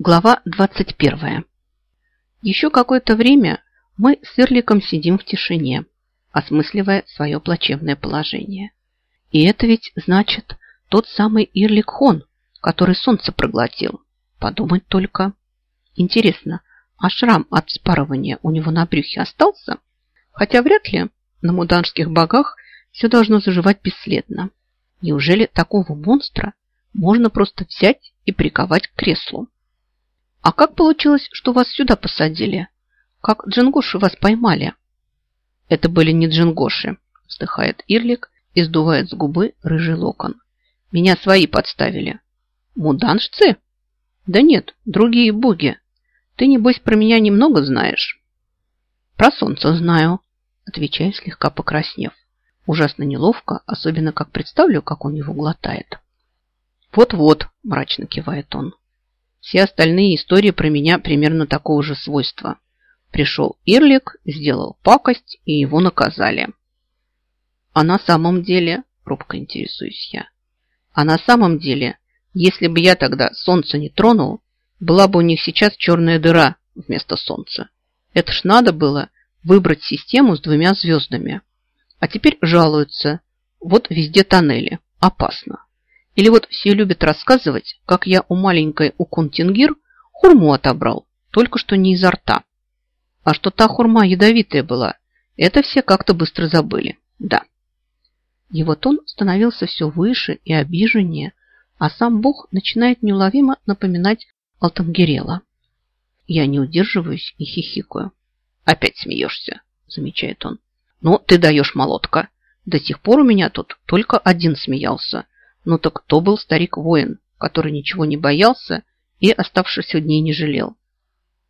Глава 21. Еще какое-то время мы с Ирликом сидим в тишине, осмысливая свое плачевное положение. И это ведь значит тот самый Ирлик Хон, который солнце проглотил. Подумать только. Интересно, а шрам от спарывания у него на брюхе остался? Хотя вряд ли на муданских богах все должно заживать бесследно. Неужели такого монстра можно просто взять и приковать к креслу? А как получилось, что вас сюда посадили? Как джингоши вас поймали? Это были не джингоши, вздыхает Ирлик и сдувает с губы рыжий локон. Меня свои подставили. Муданшцы? Да нет, другие боги. Ты, небось, про меня немного знаешь? Про солнце знаю, отвечаю, слегка покраснев. Ужасно неловко, особенно как представлю, как он его глотает. Вот-вот, мрачно кивает он. Все остальные истории про меня примерно такого же свойства. Пришел Ирлик, сделал пакость, и его наказали. А на самом деле, робко интересуюсь я, а на самом деле, если бы я тогда солнце не тронул, была бы у них сейчас черная дыра вместо солнца. Это ж надо было выбрать систему с двумя звездами. А теперь жалуются. Вот везде тоннели. Опасно. Или вот все любят рассказывать, как я у маленькой Укунтингир хурму отобрал, только что не изо рта. А что та хурма ядовитая была, это все как-то быстро забыли. Да. Его тон становился все выше и обиженнее, а сам Бог начинает неуловимо напоминать Алтангерела. Я не удерживаюсь и хихикаю. «Опять смеешься», – замечает он. «Ну, ты даешь, молотка. До сих пор у меня тут только один смеялся – ну так кто был старик-воин, который ничего не боялся и оставшихся дней не жалел?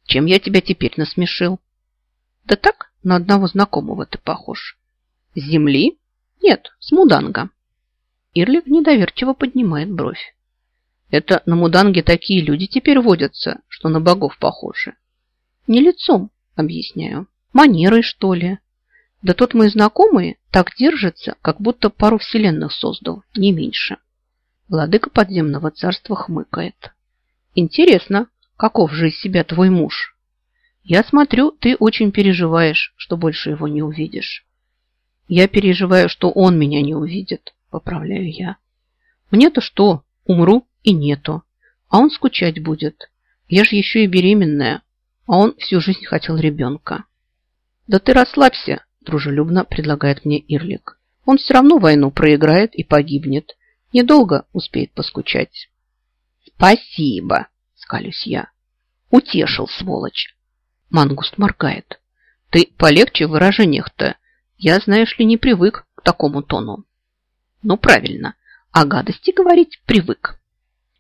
Чем я тебя теперь насмешил? Да так, на одного знакомого ты похож. С земли? Нет, с Муданга. Ирлик недоверчиво поднимает бровь. Это на Муданге такие люди теперь водятся, что на богов похожи. Не лицом, объясняю. Манерой, что ли. Да тот мой знакомый так держится, как будто пару вселенных создал, не меньше. Владыка подземного царства хмыкает. Интересно, каков же из себя твой муж? Я смотрю, ты очень переживаешь, что больше его не увидишь. Я переживаю, что он меня не увидит, поправляю я. Мне-то что, умру и нету. А он скучать будет. Я же еще и беременная, а он всю жизнь хотел ребенка. Да ты расслабься, дружелюбно предлагает мне Ирлик. Он все равно войну проиграет и погибнет. Недолго успеет поскучать. Спасибо, скалюсь я. Утешил, сволочь. Мангуст моргает. Ты полегче в выражениях-то. Я, знаешь ли, не привык к такому тону. Ну, правильно. А гадости говорить привык.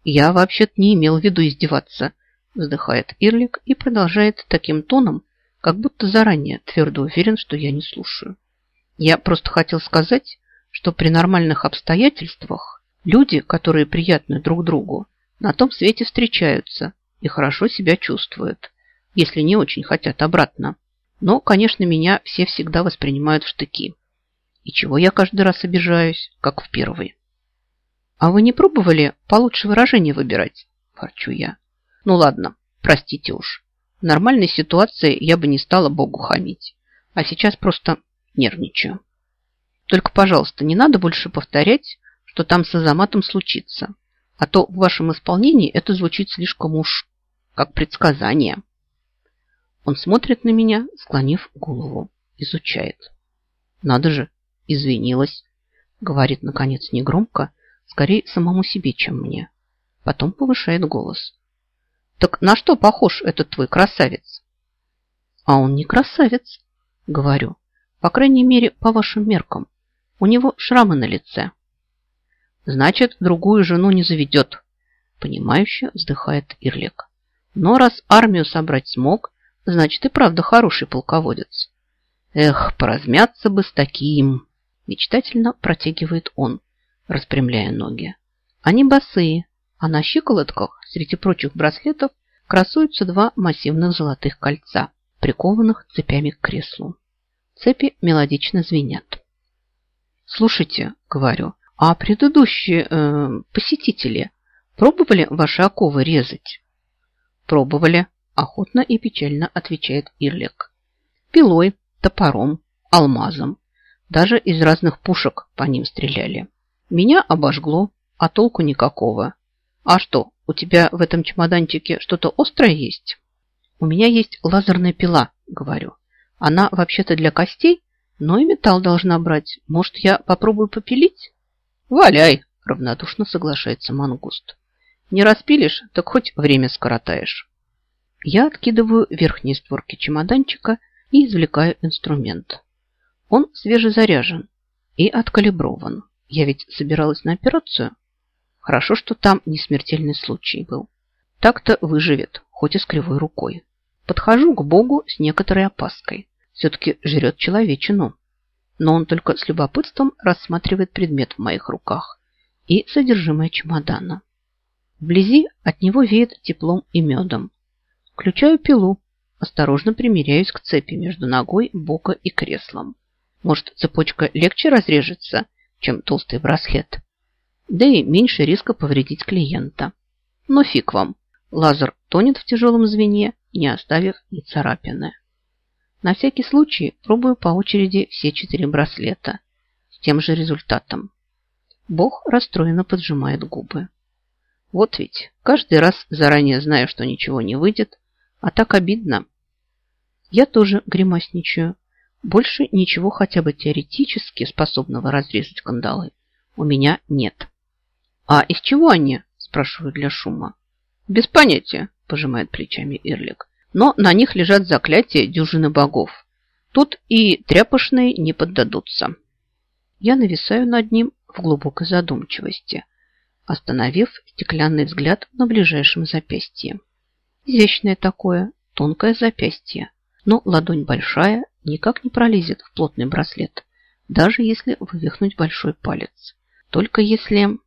Я вообще-то не имел в виду издеваться, вздыхает Ирлик и продолжает таким тоном, как будто заранее твердо уверен, что я не слушаю. Я просто хотел сказать, что при нормальных обстоятельствах Люди, которые приятны друг другу, на том свете встречаются и хорошо себя чувствуют, если не очень хотят обратно. Но, конечно, меня все всегда воспринимают в штыки. И чего я каждый раз обижаюсь, как в первый. А вы не пробовали получше выражение выбирать? Ворчу я. Ну ладно, простите уж. В нормальной ситуации я бы не стала Богу хамить. А сейчас просто нервничаю. Только, пожалуйста, не надо больше повторять, что там с Азаматом случится. А то в вашем исполнении это звучит слишком уж как предсказание. Он смотрит на меня, склонив голову, изучает. Надо же, извинилась. Говорит, наконец, негромко, скорее самому себе, чем мне. Потом повышает голос. Так на что похож этот твой красавец? А он не красавец, говорю. По крайней мере, по вашим меркам. У него шрамы на лице. Значит, другую жену не заведет. Понимающе вздыхает Ирлик. Но раз армию собрать смог, значит и правда хороший полководец. Эх, поразмяться бы с таким. Мечтательно протягивает он, распрямляя ноги. Они босые, а на щиколотках среди прочих браслетов красуются два массивных золотых кольца, прикованных цепями к креслу. Цепи мелодично звенят. «Слушайте», — говорю, а предыдущие э, посетители пробовали ваши оковы резать? Пробовали, охотно и печально отвечает Ирлик. Пилой, топором, алмазом. Даже из разных пушек по ним стреляли. Меня обожгло, а толку никакого. А что, у тебя в этом чемоданчике что-то острое есть? У меня есть лазерная пила, говорю. Она вообще-то для костей, но и металл должна брать. Может, я попробую попилить? Валяй, равнодушно соглашается мангуст. Не распилишь, так хоть время скоротаешь. Я откидываю верхние створки чемоданчика и извлекаю инструмент. Он свежезаряжен и откалиброван. Я ведь собиралась на операцию. Хорошо, что там не смертельный случай был. Так-то выживет, хоть и с кривой рукой. Подхожу к Богу с некоторой опаской. Все-таки жрет человечину. Но он только с любопытством рассматривает предмет в моих руках и содержимое чемодана. Вблизи от него веет теплом и медом. Включаю пилу, осторожно примеряюсь к цепи между ногой, бока и креслом. Может, цепочка легче разрежется, чем толстый браслет. Да и меньше риска повредить клиента. Но фиг вам, лазер тонет в тяжелом звене, не оставив ни царапины. На всякий случай пробую по очереди все четыре браслета с тем же результатом. Бог расстроенно поджимает губы. Вот ведь каждый раз заранее знаю, что ничего не выйдет, а так обидно. Я тоже гримасничаю. Больше ничего хотя бы теоретически способного разрезать кандалы у меня нет. А из чего они? Спрашиваю для шума. Без понятия, пожимает плечами Ирлик. Но на них лежат заклятия дюжины богов. Тут и тряпочные не поддадутся. Я нависаю над ним в глубокой задумчивости, остановив стеклянный взгляд на ближайшем запястье. Изящное такое, тонкое запястье, но ладонь большая, никак не пролезет в плотный браслет, даже если вывихнуть большой палец. Только если...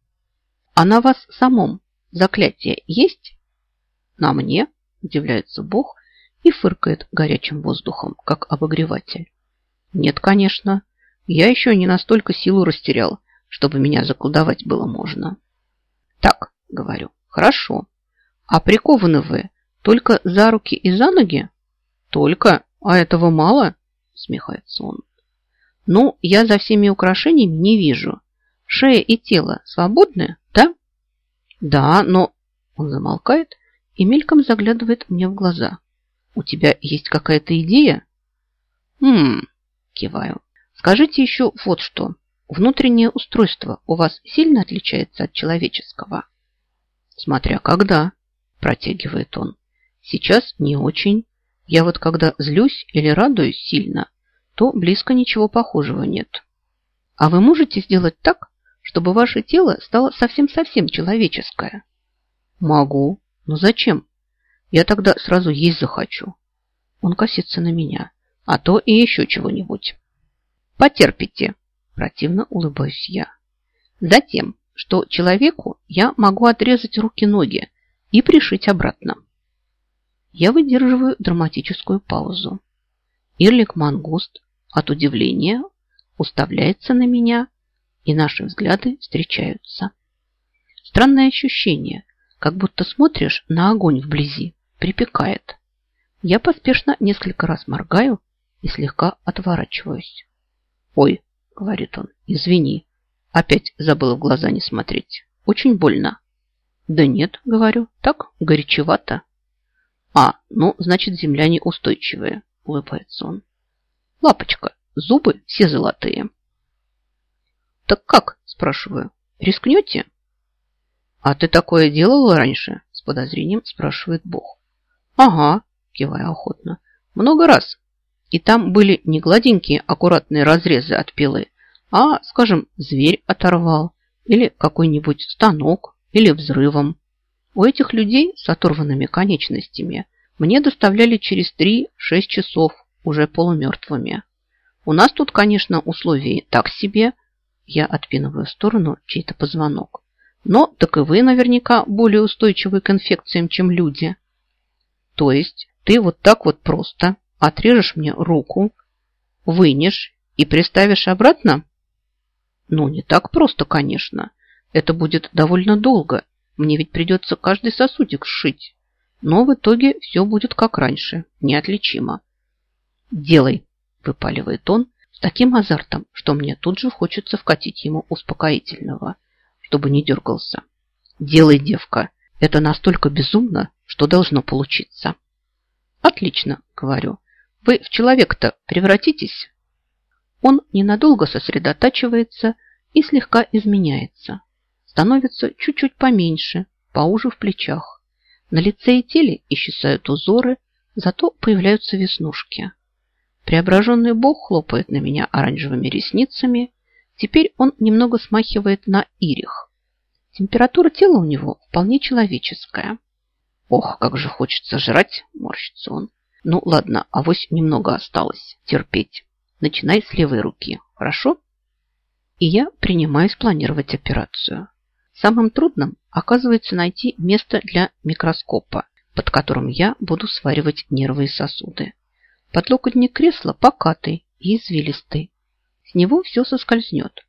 А на вас самом заклятие есть? На мне, удивляется Бог и фыркает горячим воздухом, как обогреватель. Нет, конечно, я еще не настолько силу растерял, чтобы меня заколдовать было можно. Так, говорю, хорошо. А прикованы вы только за руки и за ноги? Только? А этого мало? Смехается он. Ну, я за всеми украшениями не вижу. Шея и тело свободны, да? Да, но... Он замолкает и мельком заглядывает мне в глаза. У тебя есть какая-то идея? Хм, киваю. Скажите еще вот что. Внутреннее устройство у вас сильно отличается от человеческого? Смотря когда, протягивает он. Сейчас не очень. Я вот когда злюсь или радуюсь сильно, то близко ничего похожего нет. А вы можете сделать так, чтобы ваше тело стало совсем-совсем человеческое? Могу. Но зачем? Я тогда сразу есть захочу. Он косится на меня. А то и еще чего-нибудь. Потерпите. Противно улыбаюсь я. Затем, что человеку я могу отрезать руки-ноги и пришить обратно. Я выдерживаю драматическую паузу. Ирлик Мангуст от удивления уставляется на меня, и наши взгляды встречаются. Странное ощущение, как будто смотришь на огонь вблизи, припекает. Я поспешно несколько раз моргаю и слегка отворачиваюсь. «Ой», — говорит он, — «извини, опять забыла в глаза не смотреть. Очень больно». «Да нет», — говорю, — «так горячевато». А, ну, значит, земляне устойчивые, улыбается он. Лапочка, зубы все золотые. Так как, спрашиваю, рискнете? А ты такое делала раньше? С подозрением спрашивает Бог. Ага, кивая охотно. Много раз. И там были не гладенькие, аккуратные разрезы от пилы, а, скажем, зверь оторвал, или какой-нибудь станок, или взрывом. У этих людей с оторванными конечностями мне доставляли через 3-6 часов уже полумертвыми. У нас тут, конечно, условия так себе. Я отпинываю в сторону чей-то позвонок. Но так и вы наверняка более устойчивы к инфекциям, чем люди. То есть ты вот так вот просто отрежешь мне руку, вынешь и приставишь обратно? Ну, не так просто, конечно. Это будет довольно долго мне ведь придется каждый сосудик сшить. Но в итоге все будет как раньше, неотличимо. «Делай!» – выпаливает он с таким азартом, что мне тут же хочется вкатить ему успокоительного, чтобы не дергался. «Делай, девка! Это настолько безумно, что должно получиться!» «Отлично!» – говорю. «Вы в человека-то превратитесь?» Он ненадолго сосредотачивается и слегка изменяется. Становится чуть-чуть поменьше, поуже в плечах. На лице и теле исчезают узоры, зато появляются веснушки. Преображенный бог хлопает на меня оранжевыми ресницами. Теперь он немного смахивает на ирих. Температура тела у него вполне человеческая. Ох, как же хочется жрать, морщится он. Ну ладно, авось немного осталось. Терпеть. Начинай с левой руки, хорошо? И я принимаюсь планировать операцию. Самым трудным оказывается найти место для микроскопа, под которым я буду сваривать нервы и сосуды. Подлокотник кресла покатый и извилистый. С него все соскользнет.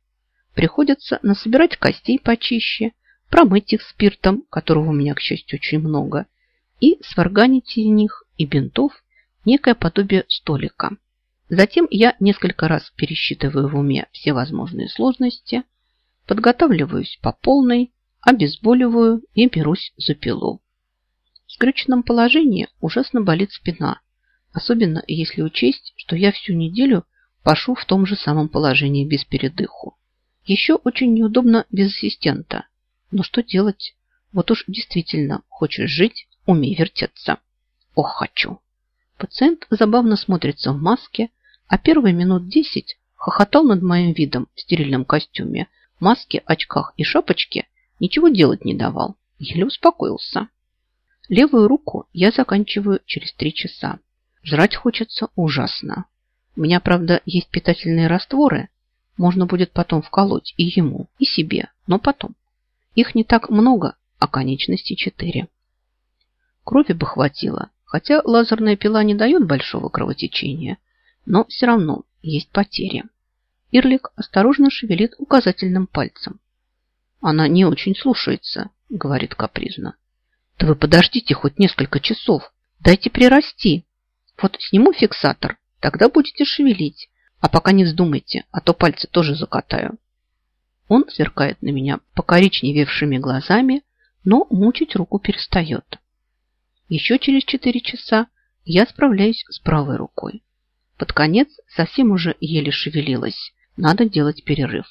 Приходится насобирать костей почище, промыть их спиртом, которого у меня, к счастью, очень много, и сварганить из них и бинтов некое подобие столика. Затем я несколько раз пересчитываю в уме все возможные сложности, подготавливаюсь по полной, обезболиваю и берусь за пилу. В скрюченном положении ужасно болит спина, особенно если учесть, что я всю неделю пашу в том же самом положении без передыху. Еще очень неудобно без ассистента. Но что делать? Вот уж действительно хочешь жить, умей вертеться. Ох, хочу. Пациент забавно смотрится в маске, а первые минут десять хохотал над моим видом в стерильном костюме, маске, очках и шапочке, ничего делать не давал. Еле успокоился. Левую руку я заканчиваю через три часа. Жрать хочется ужасно. У меня, правда, есть питательные растворы. Можно будет потом вколоть и ему, и себе, но потом. Их не так много, а конечности четыре. Крови бы хватило, хотя лазерная пила не дает большого кровотечения – но все равно есть потери. Ирлик осторожно шевелит указательным пальцем. Она не очень слушается, говорит капризно. Да вы подождите хоть несколько часов. Дайте прирасти. Вот сниму фиксатор, тогда будете шевелить. А пока не вздумайте, а то пальцы тоже закатаю. Он сверкает на меня покоричневевшими глазами, но мучить руку перестает. Еще через четыре часа я справляюсь с правой рукой. Под конец совсем уже еле шевелилась. Надо делать перерыв.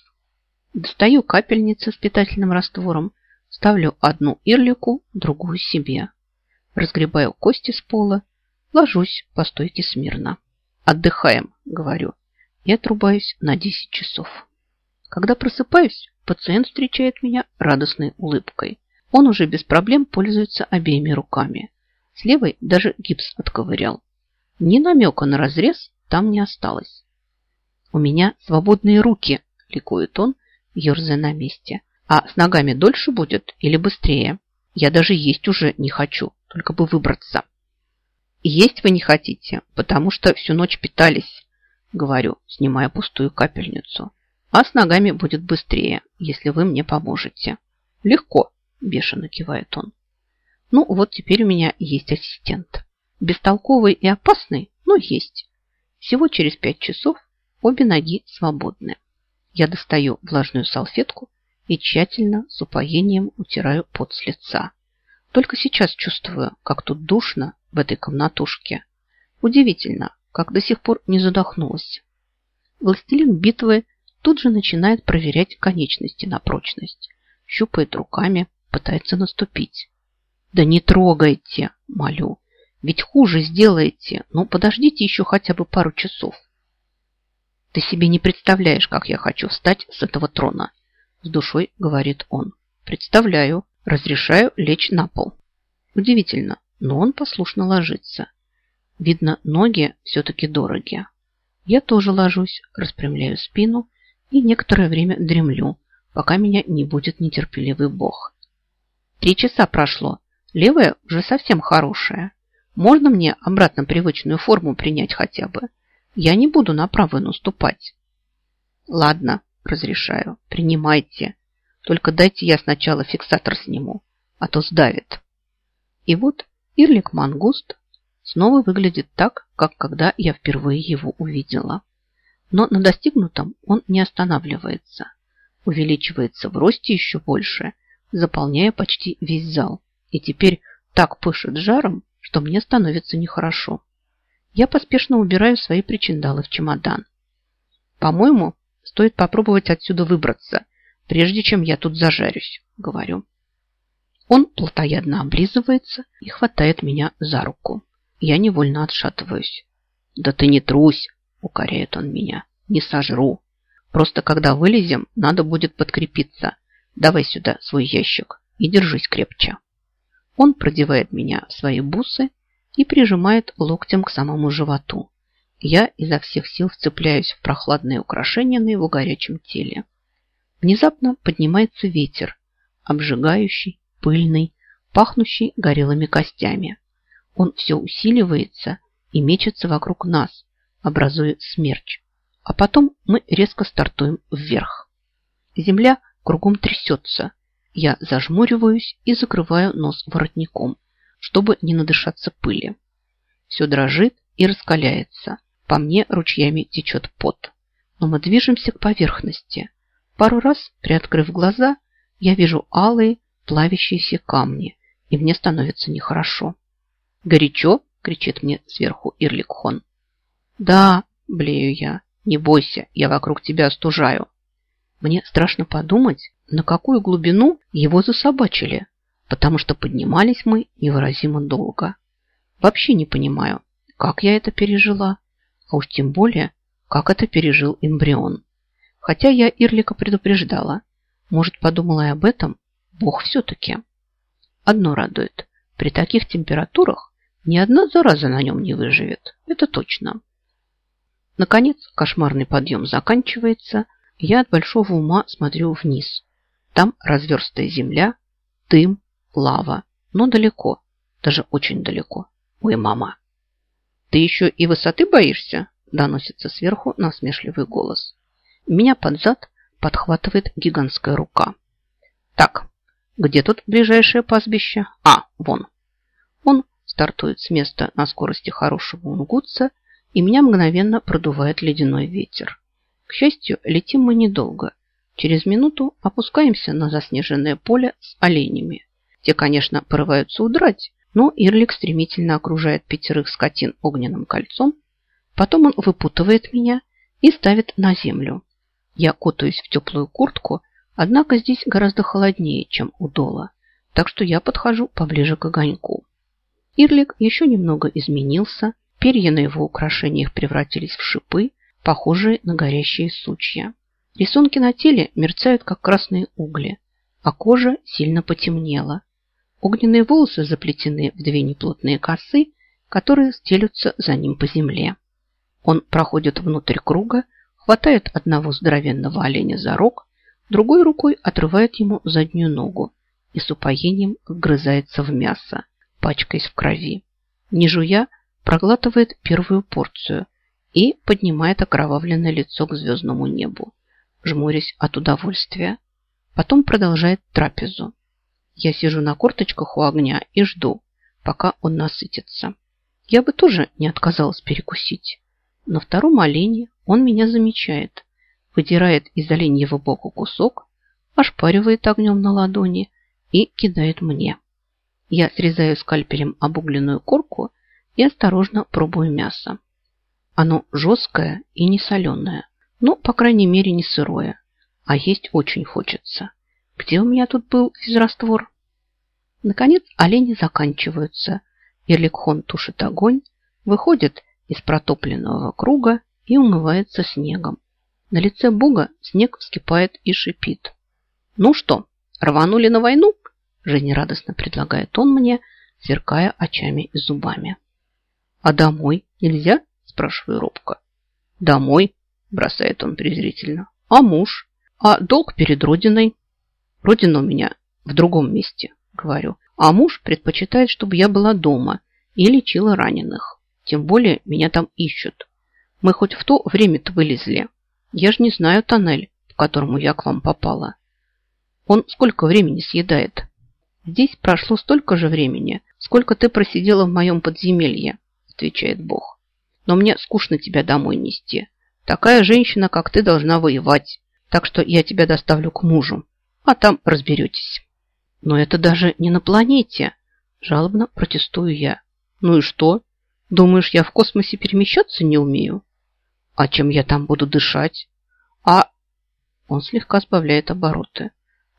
Достаю капельницы с питательным раствором, ставлю одну ирлику, другую себе. Разгребаю кости с пола, ложусь по стойке смирно. Отдыхаем, говорю, и отрубаюсь на 10 часов. Когда просыпаюсь, пациент встречает меня радостной улыбкой. Он уже без проблем пользуется обеими руками. С левой даже гипс отковырял. Ни намека на разрез там не осталось. «У меня свободные руки», – ликует он, ерзая на месте. «А с ногами дольше будет или быстрее? Я даже есть уже не хочу, только бы выбраться». «Есть вы не хотите, потому что всю ночь питались», – говорю, снимая пустую капельницу. «А с ногами будет быстрее, если вы мне поможете». «Легко», – бешено кивает он. «Ну, вот теперь у меня есть ассистент. Бестолковый и опасный, но есть. Всего через пять часов обе ноги свободны. Я достаю влажную салфетку и тщательно с упоением утираю пот с лица. Только сейчас чувствую, как тут душно в этой комнатушке. Удивительно, как до сих пор не задохнулась. Властелин битвы тут же начинает проверять конечности на прочность. Щупает руками, пытается наступить. «Да не трогайте!» – молю. Ведь хуже сделаете. Ну, подождите еще хотя бы пару часов. Ты себе не представляешь, как я хочу встать с этого трона. С душой говорит он. Представляю. Разрешаю лечь на пол. Удивительно, но он послушно ложится. Видно, ноги все-таки дороги. Я тоже ложусь, распрямляю спину и некоторое время дремлю, пока меня не будет нетерпеливый бог. Три часа прошло. Левая уже совсем хорошая. Можно мне обратно привычную форму принять хотя бы? Я не буду на правую наступать. Ладно, разрешаю. Принимайте. Только дайте я сначала фиксатор сниму, а то сдавит. И вот Ирлик Мангуст снова выглядит так, как когда я впервые его увидела. Но на достигнутом он не останавливается. Увеличивается в росте еще больше, заполняя почти весь зал. И теперь так пышет жаром, что мне становится нехорошо. Я поспешно убираю свои причиндалы в чемодан. По-моему, стоит попробовать отсюда выбраться, прежде чем я тут зажарюсь, говорю. Он плотоядно облизывается и хватает меня за руку. Я невольно отшатываюсь. «Да ты не трусь!» – укоряет он меня. «Не сожру. Просто когда вылезем, надо будет подкрепиться. Давай сюда свой ящик и держись крепче». Он продевает меня в свои бусы и прижимает локтем к самому животу. Я изо всех сил вцепляюсь в прохладные украшения на его горячем теле. Внезапно поднимается ветер, обжигающий, пыльный, пахнущий горелыми костями. Он все усиливается и мечется вокруг нас, образуя смерч. А потом мы резко стартуем вверх. Земля кругом трясется. Я зажмуриваюсь и закрываю нос воротником, чтобы не надышаться пыли. Все дрожит и раскаляется. По мне ручьями течет пот. Но мы движемся к поверхности. Пару раз, приоткрыв глаза, я вижу алые, плавящиеся камни, и мне становится нехорошо. «Горячо?» – кричит мне сверху Ирликхон. «Да», – блею я, – «не бойся, я вокруг тебя остужаю». Мне страшно подумать, на какую глубину его засобачили, потому что поднимались мы невыразимо долго. Вообще не понимаю, как я это пережила, а уж тем более, как это пережил эмбрион. Хотя я Ирлика предупреждала. Может, подумала и об этом, Бог все-таки. Одно радует. При таких температурах ни одна зараза на нем не выживет. Это точно. Наконец, кошмарный подъем заканчивается. Я от большого ума смотрю вниз. Там разверстая земля, дым, лава. Но далеко. Даже очень далеко. Ой, мама. Ты еще и высоты боишься? Доносится сверху насмешливый голос. Меня под зад подхватывает гигантская рука. Так, где тут ближайшее пастбище? А, вон. Он стартует с места на скорости хорошего унгутца, и меня мгновенно продувает ледяной ветер. К счастью, летим мы недолго. Через минуту опускаемся на заснеженное поле с оленями. Те, конечно, порываются удрать, но Ирлик стремительно окружает пятерых скотин огненным кольцом. Потом он выпутывает меня и ставит на землю. Я кутаюсь в теплую куртку Однако здесь гораздо холоднее, чем у Дола, так что я подхожу поближе к огоньку. Ирлик еще немного изменился, перья на его украшениях превратились в шипы, похожие на горящие сучья. Рисунки на теле мерцают, как красные угли, а кожа сильно потемнела. Огненные волосы заплетены в две неплотные косы, которые стелются за ним по земле. Он проходит внутрь круга, хватает одного здоровенного оленя за рог другой рукой отрывает ему заднюю ногу и с упоением вгрызается в мясо, пачкаясь в крови. Не жуя, проглатывает первую порцию и поднимает окровавленное лицо к звездному небу, жмурясь от удовольствия. Потом продолжает трапезу. Я сижу на корточках у огня и жду, пока он насытится. Я бы тоже не отказалась перекусить. На втором олене он меня замечает выдирает из оленьего бока кусок, ошпаривает огнем на ладони и кидает мне. Я срезаю скальпелем обугленную корку и осторожно пробую мясо. Оно жесткое и не соленое, но, по крайней мере, не сырое, а есть очень хочется. Где у меня тут был физраствор? Наконец олени заканчиваются. Ирликхон тушит огонь, выходит из протопленного круга и умывается снегом. На лице Бога снег вскипает и шипит. «Ну что, рванули на войну?» Жизнерадостно предлагает он мне, сверкая очами и зубами. «А домой нельзя?» Спрашиваю робко. «Домой?» Бросает он презрительно. «А муж? А долг перед Родиной?» «Родина у меня в другом месте», говорю. «А муж предпочитает, чтобы я была дома и лечила раненых. Тем более меня там ищут. Мы хоть в то время-то вылезли, я же не знаю тоннель, в которому я к вам попала. Он сколько времени съедает? Здесь прошло столько же времени, сколько ты просидела в моем подземелье, отвечает Бог. Но мне скучно тебя домой нести. Такая женщина, как ты, должна воевать. Так что я тебя доставлю к мужу, а там разберетесь. Но это даже не на планете. Жалобно протестую я. Ну и что? Думаешь, я в космосе перемещаться не умею? А чем я там буду дышать? А... Он слегка сбавляет обороты.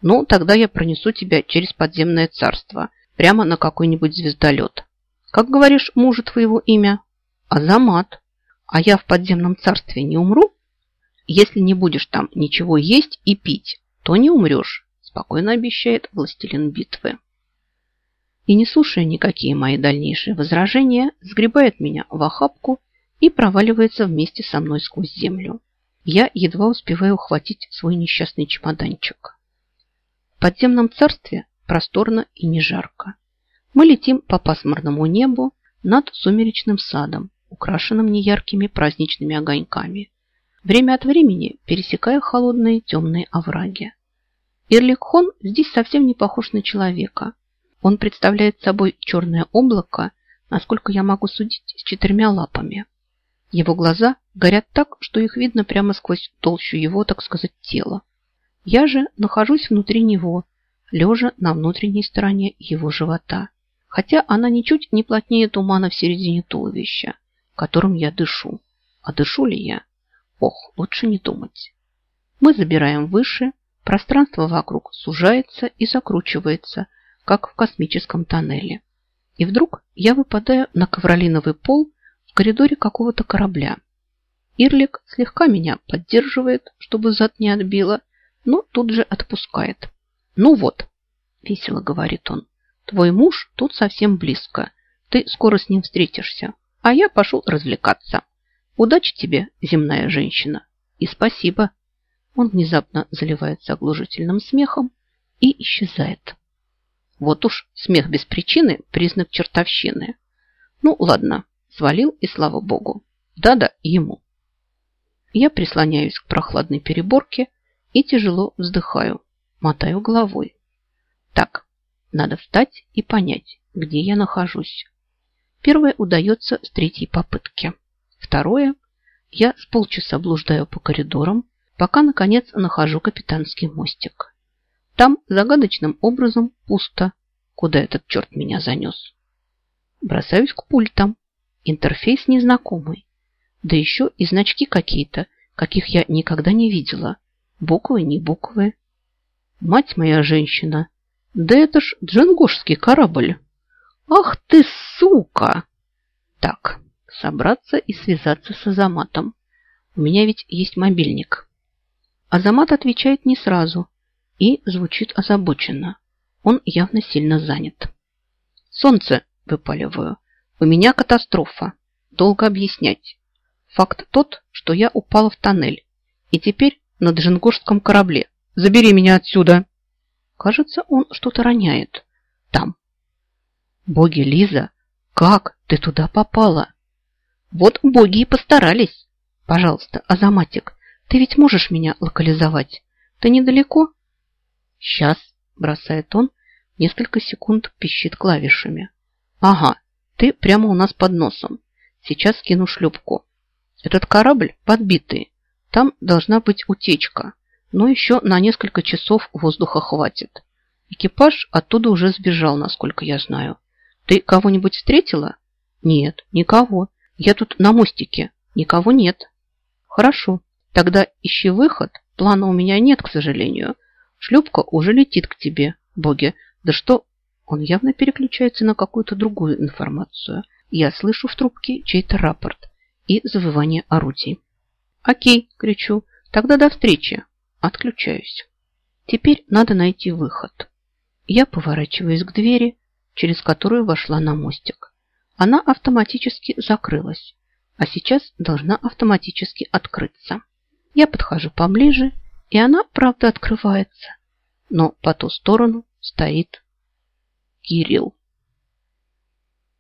Ну, тогда я пронесу тебя через подземное царство, прямо на какой-нибудь звездолет. Как говоришь, мужа твоего имя? Азамат. А я в подземном царстве не умру? Если не будешь там ничего есть и пить, то не умрешь, спокойно обещает властелин битвы. И не слушая никакие мои дальнейшие возражения, сгребает меня в охапку и проваливается вместе со мной сквозь землю. Я едва успеваю ухватить свой несчастный чемоданчик. В подземном царстве просторно и не жарко. Мы летим по пасмурному небу над сумеречным садом, украшенным неяркими праздничными огоньками время от времени пересекая холодные темные овраги. Ирликхон здесь совсем не похож на человека. Он представляет собой черное облако, насколько я могу судить, с четырьмя лапами. Его глаза горят так, что их видно прямо сквозь толщу его, так сказать, тела. Я же нахожусь внутри него, лежа на внутренней стороне его живота, хотя она ничуть не плотнее тумана в середине туловища, которым я дышу. А дышу ли я? Ох, лучше не думать. Мы забираем выше, пространство вокруг сужается и закручивается, как в космическом тоннеле. И вдруг я выпадаю на ковролиновый пол в коридоре какого-то корабля. Ирлик слегка меня поддерживает, чтобы зад не отбило, но тут же отпускает. «Ну вот», – весело говорит он, – «твой муж тут совсем близко. Ты скоро с ним встретишься, а я пошел развлекаться». Удачи тебе, земная женщина, и спасибо. Он внезапно заливается оглушительным смехом и исчезает. Вот уж смех без причины – признак чертовщины. Ну, ладно, свалил и слава богу. Да-да, ему. Я прислоняюсь к прохладной переборке и тяжело вздыхаю, мотаю головой. Так, надо встать и понять, где я нахожусь. Первое удается с третьей попытки. Второе. Я с полчаса блуждаю по коридорам, пока, наконец, нахожу капитанский мостик. Там загадочным образом пусто. Куда этот черт меня занес? Бросаюсь к пультам. Интерфейс незнакомый. Да еще и значки какие-то, каких я никогда не видела. Буквы, не буквы. Мать моя женщина, да это ж джангошский корабль. Ах ты, сука! Так, собраться и связаться с Азаматом. У меня ведь есть мобильник. Азамат отвечает не сразу и звучит озабоченно. Он явно сильно занят. «Солнце!» – выпаливаю. «У меня катастрофа. Долго объяснять. Факт тот, что я упала в тоннель. И теперь на Джингошском корабле. Забери меня отсюда!» Кажется, он что-то роняет. Там. «Боги, Лиза, как ты туда попала?» Вот боги и постарались. Пожалуйста, Азаматик, ты ведь можешь меня локализовать? Ты недалеко? Сейчас, бросает он, несколько секунд пищит клавишами. Ага, ты прямо у нас под носом. Сейчас кину шлюпку. Этот корабль подбитый. Там должна быть утечка. Но еще на несколько часов воздуха хватит. Экипаж оттуда уже сбежал, насколько я знаю. Ты кого-нибудь встретила? Нет, никого. Я тут на мостике. Никого нет. Хорошо. Тогда ищи выход. Плана у меня нет, к сожалению. Шлюпка уже летит к тебе, боги. Да что? Он явно переключается на какую-то другую информацию. Я слышу в трубке чей-то рапорт и завывание орудий. «Окей!» – кричу. «Тогда до встречи!» Отключаюсь. Теперь надо найти выход. Я поворачиваюсь к двери, через которую вошла на мостик она автоматически закрылась, а сейчас должна автоматически открыться. Я подхожу поближе, и она, правда, открывается, но по ту сторону стоит Кирилл.